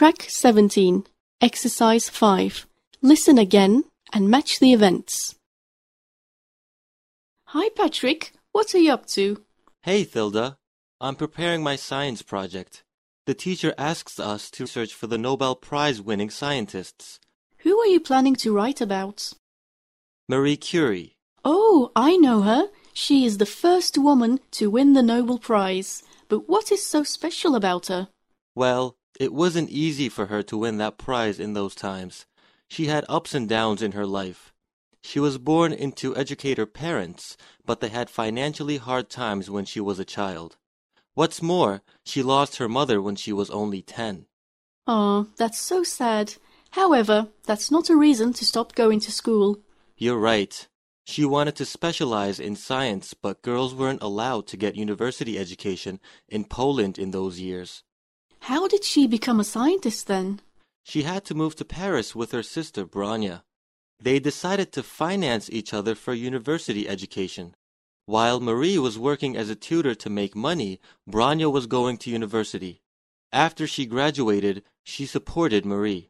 Track 17, Exercise 5. Listen again and match the events. Hi, Patrick. What are you up to? Hey, Thilda. I'm preparing my science project. The teacher asks us to search for the Nobel Prize winning scientists. Who are you planning to write about? Marie Curie. Oh, I know her. She is the first woman to win the Nobel Prize. But what is so special about her? Well, it wasn't easy for her to win that prize in those times. She had ups and downs in her life. She was born into educator parents, but they had financially hard times when she was a child. What's more, she lost her mother when she was only 10. Oh, that's so sad. However, that's not a reason to stop going to school. You're right. She wanted to specialize in science, but girls weren't allowed to get university education in Poland in those years. How did she become a scientist then? She had to move to Paris with her sister Bronya. They decided to finance each other for university education. While Marie was working as a tutor to make money, Bronya was going to university. After she graduated, she supported Marie.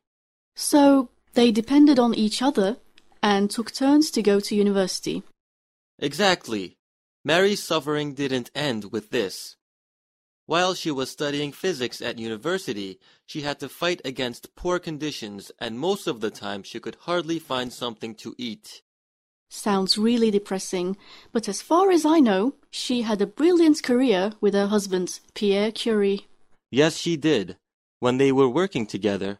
So, they depended on each other and took turns to go to university. Exactly. Marie's suffering didn't end with this. While she was studying physics at university, she had to fight against poor conditions and most of the time she could hardly find something to eat. Sounds really depressing, but as far as I know, she had a brilliant career with her husband, Pierre Curie. Yes, she did. When they were working together,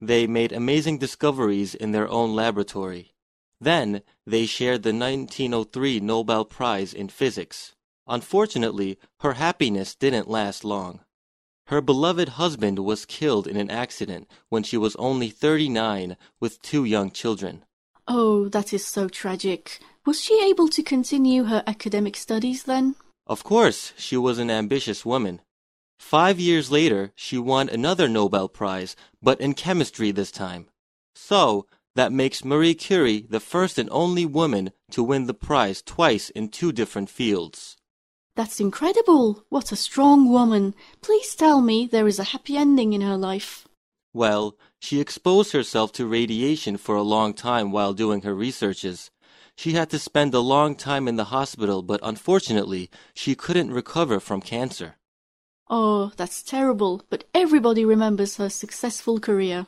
they made amazing discoveries in their own laboratory. Then they shared the 1903 Nobel Prize in Physics. Unfortunately, her happiness didn't last long. Her beloved husband was killed in an accident when she was only 39 with two young children. Oh, that is so tragic. Was she able to continue her academic studies then? Of course, she was an ambitious woman. Five years later, she won another Nobel Prize, but in chemistry this time. So, that makes Marie Curie the first and only woman to win the prize twice in two different fields. That's incredible. What a strong woman. Please tell me there is a happy ending in her life. Well, she exposed herself to radiation for a long time while doing her researches. She had to spend a long time in the hospital, but unfortunately, she couldn't recover from cancer. Oh, that's terrible, but everybody remembers her successful career.